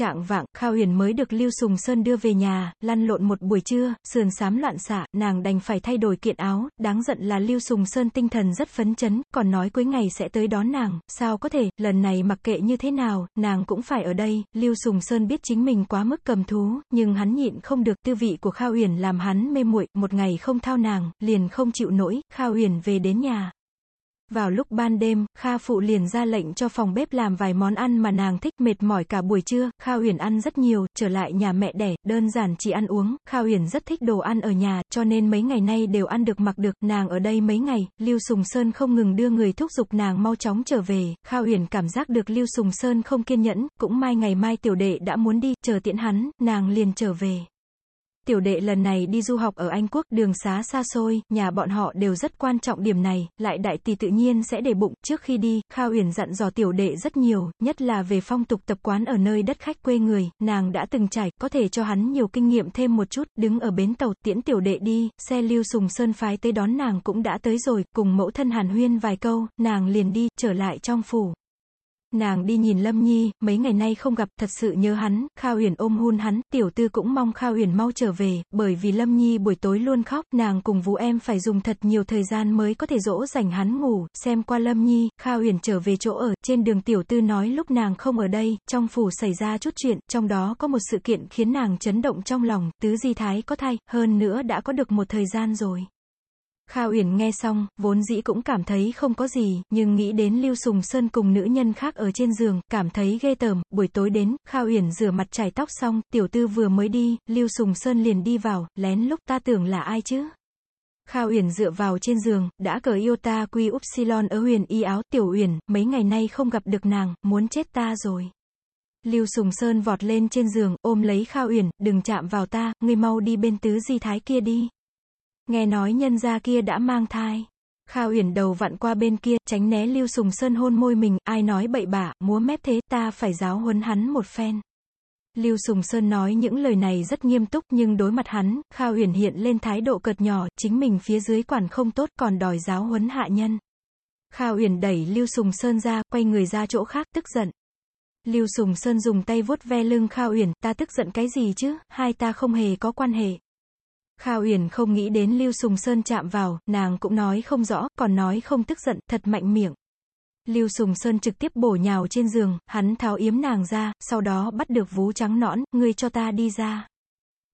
Trạng vạng, Khao Huyền mới được Lưu Sùng Sơn đưa về nhà, lăn lộn một buổi trưa, sườn xám loạn xạ, nàng đành phải thay đổi kiện áo, đáng giận là Lưu Sùng Sơn tinh thần rất phấn chấn, còn nói cuối ngày sẽ tới đón nàng, sao có thể, lần này mặc kệ như thế nào, nàng cũng phải ở đây, Lưu Sùng Sơn biết chính mình quá mức cầm thú, nhưng hắn nhịn không được, tư vị của Khao Huyền làm hắn mê muội, một ngày không thao nàng, liền không chịu nổi, Khao Huyền về đến nhà, vào lúc ban đêm, Kha Phụ liền ra lệnh cho phòng bếp làm vài món ăn mà nàng thích mệt mỏi cả buổi trưa, Kha Huyền ăn rất nhiều, trở lại nhà mẹ đẻ, đơn giản chỉ ăn uống, Kha Huyền rất thích đồ ăn ở nhà, cho nên mấy ngày nay đều ăn được mặc được, nàng ở đây mấy ngày, Lưu Sùng Sơn không ngừng đưa người thúc giục nàng mau chóng trở về, Kha Huyền cảm giác được Lưu Sùng Sơn không kiên nhẫn, cũng mai ngày mai tiểu đệ đã muốn đi, chờ tiễn hắn, nàng liền trở về. Tiểu đệ lần này đi du học ở Anh Quốc, đường xá xa xôi, nhà bọn họ đều rất quan trọng điểm này, lại đại tỷ tự nhiên sẽ để bụng, trước khi đi, Kha Uyển dặn dò tiểu đệ rất nhiều, nhất là về phong tục tập quán ở nơi đất khách quê người, nàng đã từng trải, có thể cho hắn nhiều kinh nghiệm thêm một chút, đứng ở bến tàu, tiễn tiểu đệ đi, xe lưu sùng sơn phái tới đón nàng cũng đã tới rồi, cùng mẫu thân hàn huyên vài câu, nàng liền đi, trở lại trong phủ. Nàng đi nhìn Lâm Nhi, mấy ngày nay không gặp, thật sự nhớ hắn, Khao Huyền ôm hôn hắn, tiểu tư cũng mong Khao Huyền mau trở về, bởi vì Lâm Nhi buổi tối luôn khóc, nàng cùng Vũ em phải dùng thật nhiều thời gian mới có thể dỗ dành hắn ngủ, xem qua Lâm Nhi, Khao Huyền trở về chỗ ở, trên đường tiểu tư nói lúc nàng không ở đây, trong phủ xảy ra chút chuyện, trong đó có một sự kiện khiến nàng chấn động trong lòng, tứ di thái có thai, hơn nữa đã có được một thời gian rồi. Kha Uyển nghe xong, vốn dĩ cũng cảm thấy không có gì, nhưng nghĩ đến Lưu Sùng Sơn cùng nữ nhân khác ở trên giường, cảm thấy ghê tởm, buổi tối đến, Kha Uyển rửa mặt chải tóc xong, tiểu tư vừa mới đi, Lưu Sùng Sơn liền đi vào, lén lúc ta tưởng là ai chứ? Kha Uyển dựa vào trên giường, đã cởi ta Quy Upsilon ở huyền y áo, tiểu Uyển, mấy ngày nay không gặp được nàng, muốn chết ta rồi. Lưu Sùng Sơn vọt lên trên giường, ôm lấy Kha Uyển, đừng chạm vào ta, ngươi mau đi bên tứ di thái kia đi. Nghe nói nhân gia kia đã mang thai. Kha Uyển đầu vặn qua bên kia, tránh né Lưu Sùng Sơn hôn môi mình, ai nói bậy bạ, múa mép thế, ta phải giáo huấn hắn một phen. Lưu Sùng Sơn nói những lời này rất nghiêm túc nhưng đối mặt hắn, Kha Uyển hiện lên thái độ cợt nhỏ, chính mình phía dưới quản không tốt còn đòi giáo huấn hạ nhân. Kha Uyển đẩy Lưu Sùng Sơn ra, quay người ra chỗ khác, tức giận. Lưu Sùng Sơn dùng tay vuốt ve lưng Kha Uyển, ta tức giận cái gì chứ, hai ta không hề có quan hệ. Kha Uyển không nghĩ đến Lưu Sùng Sơn chạm vào, nàng cũng nói không rõ, còn nói không tức giận, thật mạnh miệng. Lưu Sùng Sơn trực tiếp bổ nhào trên giường, hắn tháo yếm nàng ra, sau đó bắt được vú trắng nõn, ngươi cho ta đi ra.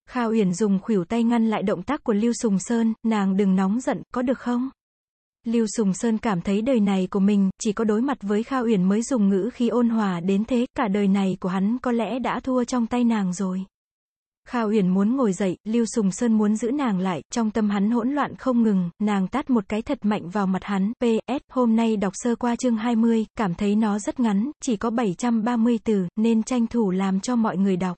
Kha Uyển dùng khuỷu tay ngăn lại động tác của Lưu Sùng Sơn, nàng đừng nóng giận, có được không? Lưu Sùng Sơn cảm thấy đời này của mình, chỉ có đối mặt với Kha Uyển mới dùng ngữ khi ôn hòa đến thế, cả đời này của hắn có lẽ đã thua trong tay nàng rồi. Kha Uyển muốn ngồi dậy, Lưu Sùng Sơn muốn giữ nàng lại, trong tâm hắn hỗn loạn không ngừng, nàng tát một cái thật mạnh vào mặt hắn, PS, hôm nay đọc sơ qua chương 20, cảm thấy nó rất ngắn, chỉ có 730 từ, nên tranh thủ làm cho mọi người đọc.